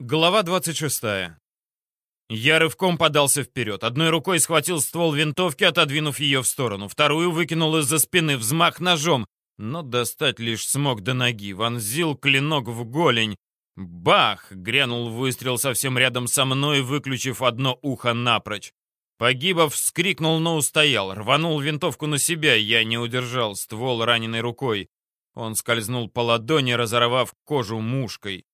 Глава 26. Я рывком подался вперед. Одной рукой схватил ствол винтовки, отодвинув ее в сторону. Вторую выкинул из-за спины, взмах ножом. Но достать лишь смог до ноги. Вонзил клинок в голень. Бах! Грянул выстрел совсем рядом со мной, выключив одно ухо напрочь. Погибов вскрикнул, но устоял. Рванул винтовку на себя. Я не удержал ствол раненой рукой. Он скользнул по ладони, разорвав кожу мушкой.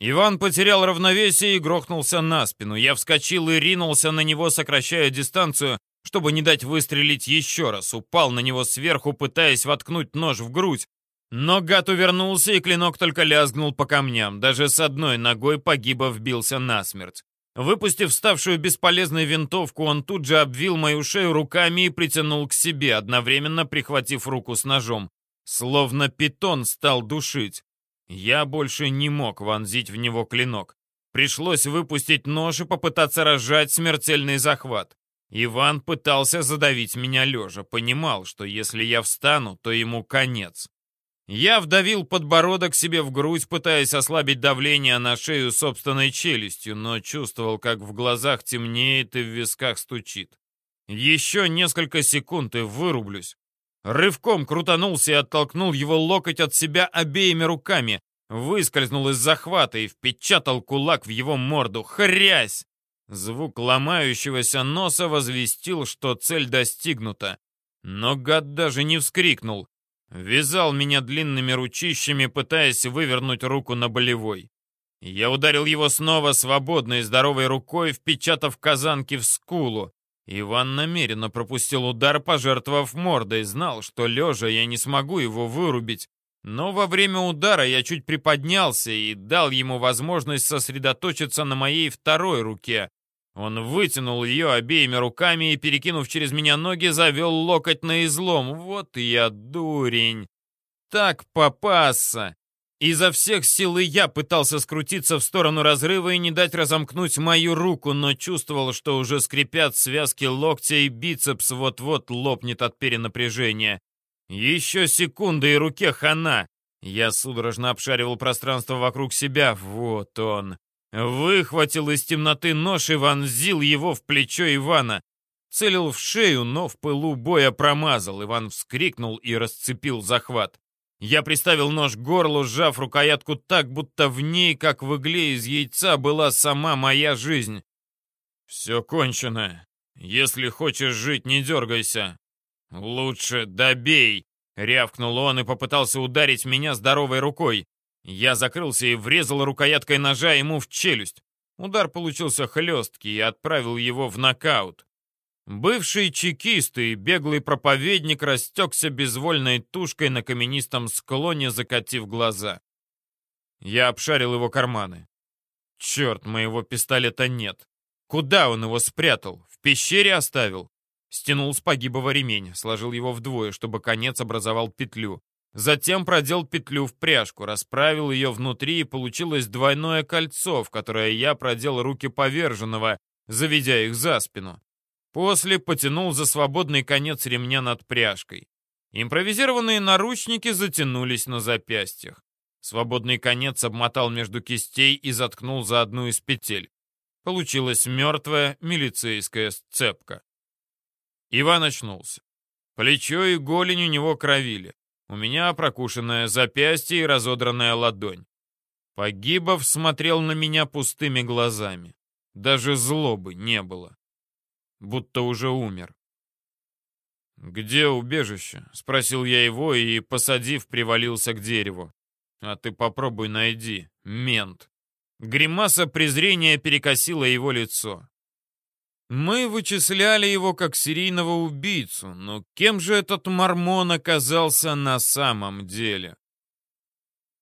Иван потерял равновесие и грохнулся на спину. Я вскочил и ринулся на него, сокращая дистанцию, чтобы не дать выстрелить еще раз. Упал на него сверху, пытаясь воткнуть нож в грудь. Но гад увернулся, и клинок только лязгнул по камням. Даже с одной ногой погиба вбился насмерть. Выпустив ставшую бесполезной винтовку, он тут же обвил мою шею руками и притянул к себе, одновременно прихватив руку с ножом. Словно питон стал душить. Я больше не мог вонзить в него клинок. Пришлось выпустить нож и попытаться разжать смертельный захват. Иван пытался задавить меня лежа, понимал, что если я встану, то ему конец. Я вдавил подбородок себе в грудь, пытаясь ослабить давление на шею собственной челюстью, но чувствовал, как в глазах темнеет и в висках стучит. Еще несколько секунд и вырублюсь. Рывком крутанулся и оттолкнул его локоть от себя обеими руками, выскользнул из захвата и впечатал кулак в его морду. Хрясь! Звук ломающегося носа возвестил, что цель достигнута. Но гад даже не вскрикнул. Вязал меня длинными ручищами, пытаясь вывернуть руку на болевой. Я ударил его снова свободной здоровой рукой, впечатав казанки в скулу. Иван намеренно пропустил удар, пожертвовав мордой, знал, что лежа я не смогу его вырубить. Но во время удара я чуть приподнялся и дал ему возможность сосредоточиться на моей второй руке. Он вытянул ее обеими руками и, перекинув через меня ноги, завел локоть на излом. Вот я дурень. Так попасться. Изо всех сил и я пытался скрутиться в сторону разрыва и не дать разомкнуть мою руку, но чувствовал, что уже скрипят связки локтя и бицепс вот-вот лопнет от перенапряжения. Еще секунда и руке хана. Я судорожно обшаривал пространство вокруг себя. Вот он. Выхватил из темноты нож и вонзил его в плечо Ивана. Целил в шею, но в пылу боя промазал. Иван вскрикнул и расцепил захват. Я приставил нож к горлу, сжав рукоятку так, будто в ней, как в игле из яйца, была сама моя жизнь. «Все кончено. Если хочешь жить, не дергайся. Лучше добей!» — рявкнул он и попытался ударить меня здоровой рукой. Я закрылся и врезал рукояткой ножа ему в челюсть. Удар получился хлесткий и отправил его в нокаут. Бывший чекист и беглый проповедник растекся безвольной тушкой на каменистом склоне, закатив глаза. Я обшарил его карманы. Черт, моего пистолета нет. Куда он его спрятал? В пещере оставил? Стянул с погибого ремень, сложил его вдвое, чтобы конец образовал петлю. Затем продел петлю в пряжку, расправил ее внутри, и получилось двойное кольцо, в которое я продел руки поверженного, заведя их за спину. После потянул за свободный конец ремня над пряжкой. Импровизированные наручники затянулись на запястьях. Свободный конец обмотал между кистей и заткнул за одну из петель. Получилась мертвая милицейская сцепка. Иван очнулся. Плечо и голень у него кровили. У меня прокушенное запястье и разодранная ладонь. Погибов смотрел на меня пустыми глазами. Даже злобы не было будто уже умер. «Где убежище?» — спросил я его и, посадив, привалился к дереву. «А ты попробуй найди, мент». Гримаса презрения перекосила его лицо. Мы вычисляли его как серийного убийцу, но кем же этот мормон оказался на самом деле?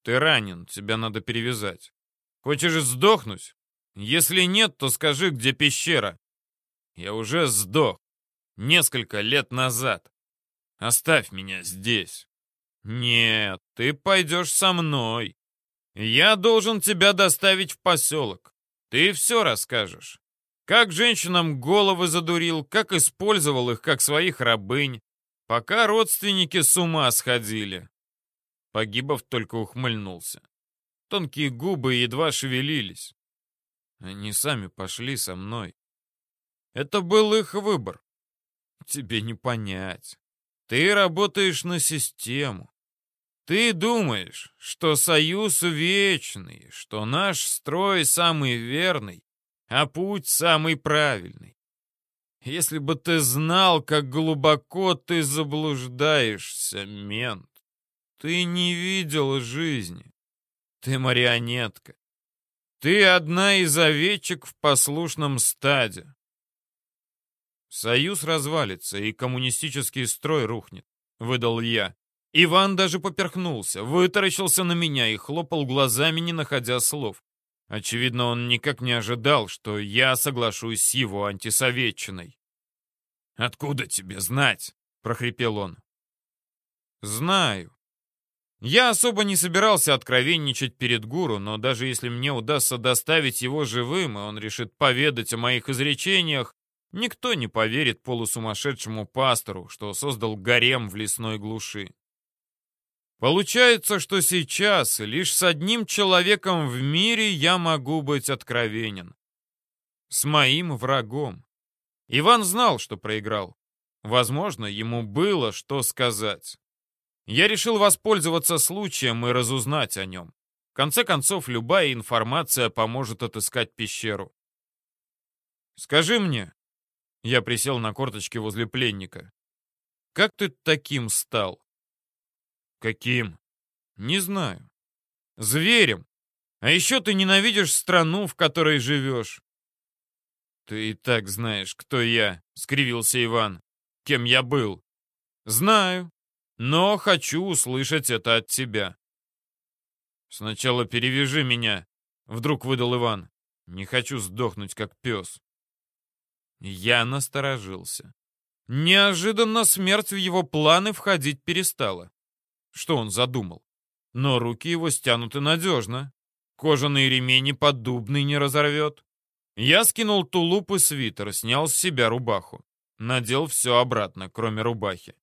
Ты ранен, тебя надо перевязать. Хочешь сдохнуть? Если нет, то скажи, где пещера. Я уже сдох. Несколько лет назад. Оставь меня здесь. Нет, ты пойдешь со мной. Я должен тебя доставить в поселок. Ты все расскажешь. Как женщинам головы задурил, как использовал их, как своих рабынь, пока родственники с ума сходили. Погибов только ухмыльнулся. Тонкие губы едва шевелились. Они сами пошли со мной. Это был их выбор. Тебе не понять. Ты работаешь на систему. Ты думаешь, что союз вечный, что наш строй самый верный, а путь самый правильный. Если бы ты знал, как глубоко ты заблуждаешься, мент. Ты не видел жизни. Ты марионетка. Ты одна из овечек в послушном стаде. Союз развалится, и коммунистический строй рухнет, выдал я. Иван даже поперхнулся, вытаращился на меня и хлопал глазами, не находя слов. Очевидно, он никак не ожидал, что я соглашусь с его антисоветчиной. «Откуда тебе знать?» — прохрипел он. «Знаю. Я особо не собирался откровенничать перед гуру, но даже если мне удастся доставить его живым, и он решит поведать о моих изречениях, никто не поверит полусумасшедшему пастору, что создал гарем в лесной глуши. Получается, что сейчас лишь с одним человеком в мире я могу быть откровенен. С моим врагом. Иван знал, что проиграл. Возможно, ему было что сказать. Я решил воспользоваться случаем и разузнать о нем. В конце концов, любая информация поможет отыскать пещеру. «Скажи мне...» Я присел на корточки возле пленника. «Как ты таким стал?» «Каким?» «Не знаю. Зверем. А еще ты ненавидишь страну, в которой живешь». «Ты и так знаешь, кто я», — скривился Иван. «Кем я был?» «Знаю. Но хочу услышать это от тебя. Сначала перевяжи меня, вдруг выдал Иван. Не хочу сдохнуть, как пес. Я насторожился. Неожиданно смерть в его планы входить перестала. Что он задумал? Но руки его стянуты надежно. Кожаные ремени поддубный не разорвет. Я скинул тулуп и свитер, снял с себя рубаху. Надел все обратно, кроме рубахи.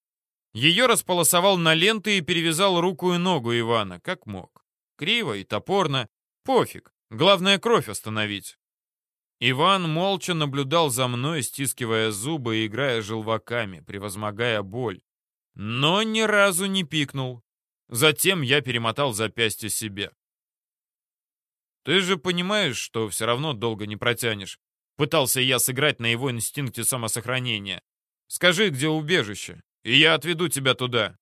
Ее располосовал на ленты и перевязал руку и ногу Ивана, как мог. Криво и топорно. Пофиг. Главное, кровь остановить. Иван молча наблюдал за мной, стискивая зубы и играя желваками, превозмогая боль. Но ни разу не пикнул. Затем я перемотал запястье себе. «Ты же понимаешь, что все равно долго не протянешь?» Пытался я сыграть на его инстинкте самосохранения. «Скажи, где убежище?» и я отведу тебя туда».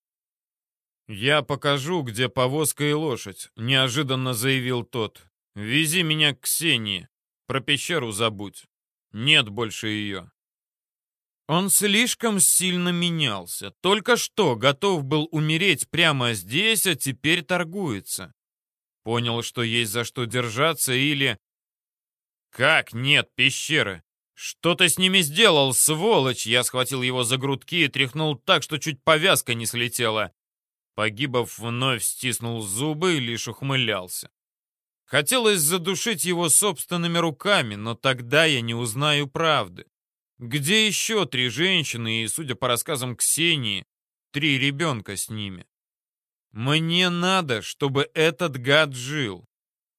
«Я покажу, где повозка и лошадь», — неожиданно заявил тот. «Вези меня к Ксении. Про пещеру забудь. Нет больше ее». Он слишком сильно менялся. Только что готов был умереть прямо здесь, а теперь торгуется. Понял, что есть за что держаться или... «Как нет пещеры? «Что ты с ними сделал, сволочь?» Я схватил его за грудки и тряхнул так, что чуть повязка не слетела. Погибов вновь стиснул зубы и лишь ухмылялся. Хотелось задушить его собственными руками, но тогда я не узнаю правды. Где еще три женщины и, судя по рассказам Ксении, три ребенка с ними? Мне надо, чтобы этот гад жил.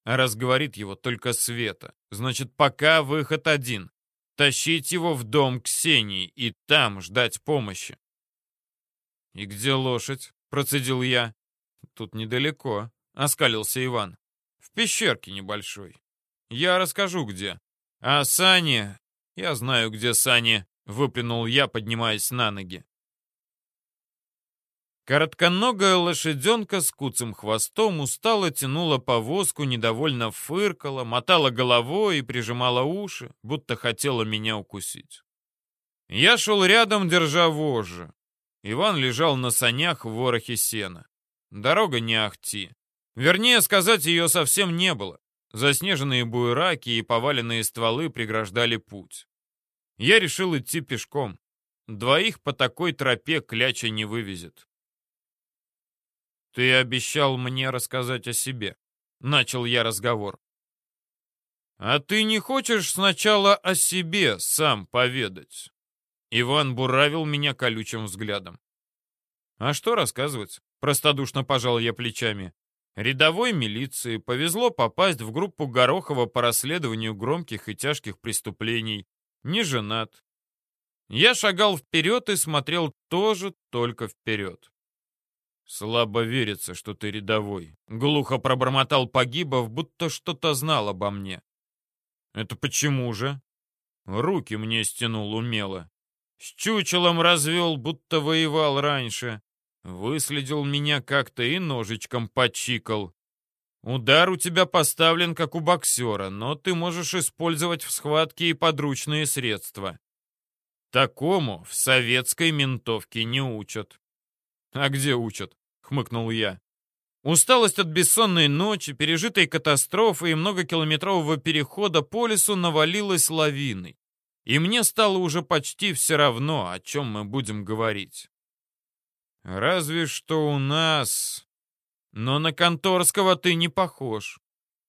А раз говорит его только Света, значит, пока выход один тащить его в дом Ксении и там ждать помощи. «И где лошадь?» — процедил я. «Тут недалеко», — оскалился Иван. «В пещерке небольшой. Я расскажу, где. А Сани... Я знаю, где Сани», — выплюнул я, поднимаясь на ноги. Коротконогая лошаденка с куцым хвостом устало тянула повозку, недовольно фыркала, мотала головой и прижимала уши, будто хотела меня укусить. Я шел рядом, держа вожжи. Иван лежал на санях в ворохе сена. Дорога не ахти. Вернее сказать, ее совсем не было. Заснеженные буераки и поваленные стволы преграждали путь. Я решил идти пешком. Двоих по такой тропе кляча не вывезет. «Ты обещал мне рассказать о себе», — начал я разговор. «А ты не хочешь сначала о себе сам поведать?» Иван буравил меня колючим взглядом. «А что рассказывать?» — простодушно пожал я плечами. Рядовой милиции повезло попасть в группу Горохова по расследованию громких и тяжких преступлений. Не женат. Я шагал вперед и смотрел тоже только вперед. «Слабо верится, что ты рядовой», — глухо пробормотал Погибов, будто что-то знал обо мне. «Это почему же?» Руки мне стянул умело. С чучелом развел, будто воевал раньше. Выследил меня как-то и ножичком почикал. Удар у тебя поставлен, как у боксера, но ты можешь использовать в схватке и подручные средства. Такому в советской ментовке не учат. А где учат? Хмыкнул я. Усталость от бессонной ночи, пережитой катастрофы и многокилометрового перехода по лесу навалилась лавиной. И мне стало уже почти все равно, о чем мы будем говорить. Разве что у нас... Но на Конторского ты не похож.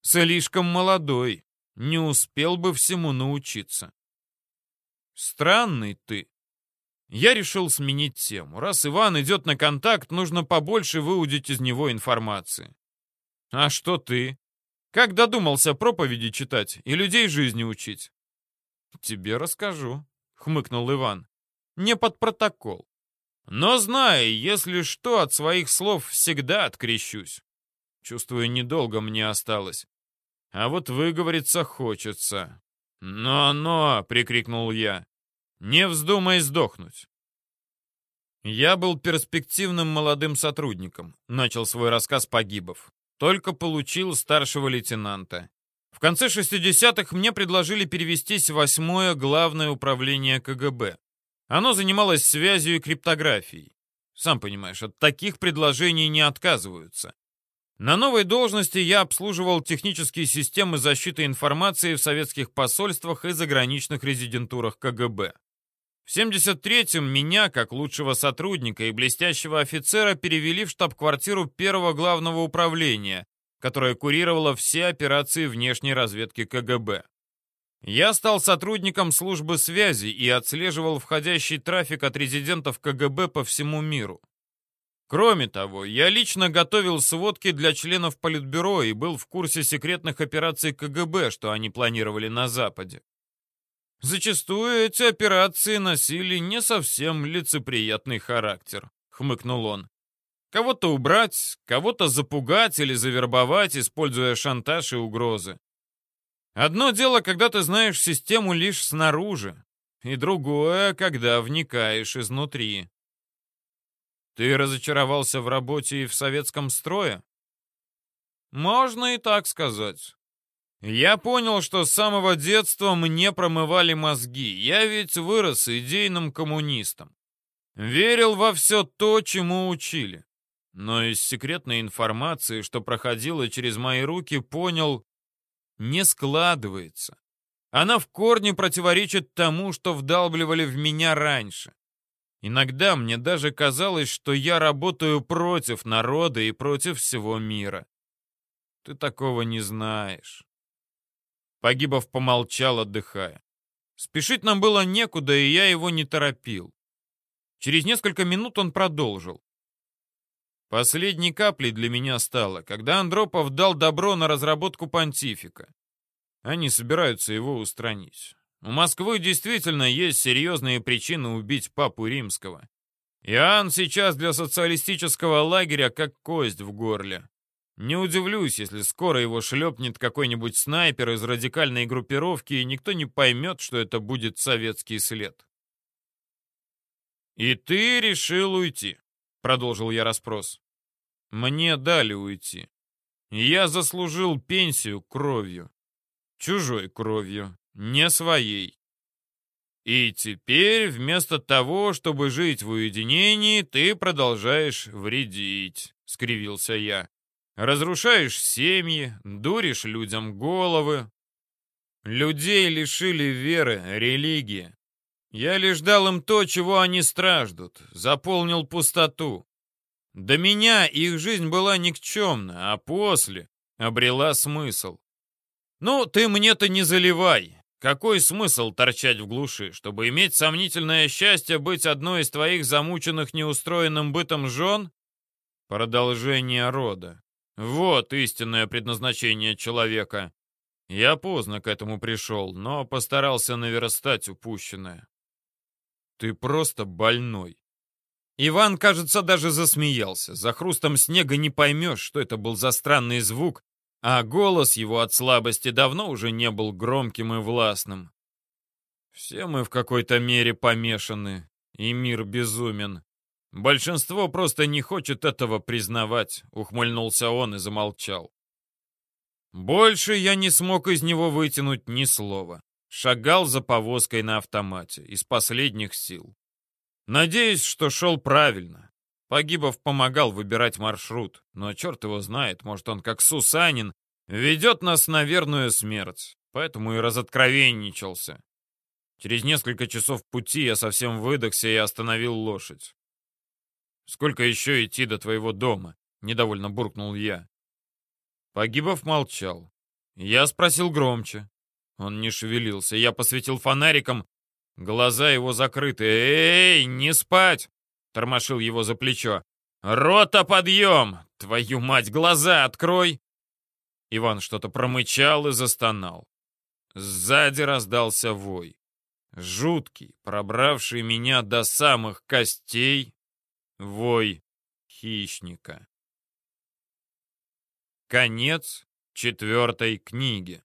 Слишком молодой. Не успел бы всему научиться. Странный ты. Я решил сменить тему. Раз Иван идет на контакт, нужно побольше выудить из него информации. А что ты? Как додумался проповеди читать и людей жизни учить? Тебе расскажу, хмыкнул Иван. Не под протокол. Но знай, если что, от своих слов всегда открещусь. Чувствую, недолго мне осталось. А вот выговориться хочется. «Но-но!» — прикрикнул я. «Не вздумай сдохнуть!» Я был перспективным молодым сотрудником, начал свой рассказ Погибов. Только получил старшего лейтенанта. В конце 60-х мне предложили перевестись в восьмое главное управление КГБ. Оно занималось связью и криптографией. Сам понимаешь, от таких предложений не отказываются. На новой должности я обслуживал технические системы защиты информации в советских посольствах и заграничных резидентурах КГБ. В 73-м меня, как лучшего сотрудника и блестящего офицера, перевели в штаб-квартиру первого главного управления, которое курировало все операции внешней разведки КГБ. Я стал сотрудником службы связи и отслеживал входящий трафик от резидентов КГБ по всему миру. Кроме того, я лично готовил сводки для членов Политбюро и был в курсе секретных операций КГБ, что они планировали на Западе. Зачастую эти операции носили не совсем лицеприятный характер, хмыкнул он. Кого-то убрать, кого-то запугать или завербовать, используя шантаж и угрозы. Одно дело, когда ты знаешь систему лишь снаружи, и другое, когда вникаешь изнутри. Ты разочаровался в работе и в советском строе? Можно и так сказать. Я понял, что с самого детства мне промывали мозги. Я ведь вырос идейным коммунистом. Верил во все то, чему учили. Но из секретной информации, что проходила через мои руки, понял, не складывается. Она в корне противоречит тому, что вдалбливали в меня раньше. Иногда мне даже казалось, что я работаю против народа и против всего мира. Ты такого не знаешь. Погибов помолчал, отдыхая. Спешить нам было некуда, и я его не торопил. Через несколько минут он продолжил. Последней каплей для меня стало, когда Андропов дал добро на разработку понтифика. Они собираются его устранить. У Москвы действительно есть серьезные причины убить папу римского. Иоанн сейчас для социалистического лагеря как кость в горле. Не удивлюсь, если скоро его шлепнет какой-нибудь снайпер из радикальной группировки, и никто не поймет, что это будет советский след. «И ты решил уйти?» — продолжил я расспрос. Мне дали уйти. Я заслужил пенсию кровью. Чужой кровью, не своей. И теперь, вместо того, чтобы жить в уединении, ты продолжаешь вредить, — скривился я. Разрушаешь семьи, дуришь людям головы. Людей лишили веры, религии. Я лишь дал им то, чего они страждут, заполнил пустоту. До меня их жизнь была никчемна, а после обрела смысл. Ну, ты мне-то не заливай. Какой смысл торчать в глуши, чтобы иметь сомнительное счастье быть одной из твоих замученных неустроенным бытом жен? Продолжение рода. Вот истинное предназначение человека. Я поздно к этому пришел, но постарался наверстать упущенное. Ты просто больной. Иван, кажется, даже засмеялся. За хрустом снега не поймешь, что это был за странный звук, а голос его от слабости давно уже не был громким и властным. Все мы в какой-то мере помешаны, и мир безумен. Большинство просто не хочет этого признавать, ухмыльнулся он и замолчал. Больше я не смог из него вытянуть ни слова. Шагал за повозкой на автомате, из последних сил. Надеюсь, что шел правильно. Погибов помогал выбирать маршрут, но черт его знает, может он как Сусанин ведет нас на верную смерть, поэтому и разоткровенничался. Через несколько часов пути я совсем выдохся и остановил лошадь. «Сколько еще идти до твоего дома?» — недовольно буркнул я. Погибов молчал. Я спросил громче. Он не шевелился. Я посветил фонариком. Глаза его закрыты. «Эй, не спать!» Тормошил его за плечо. «Рота, подъем! Твою мать, глаза открой!» Иван что-то промычал и застонал. Сзади раздался вой. Жуткий, пробравший меня до самых костей, вой хищника. Конец четвертой книги.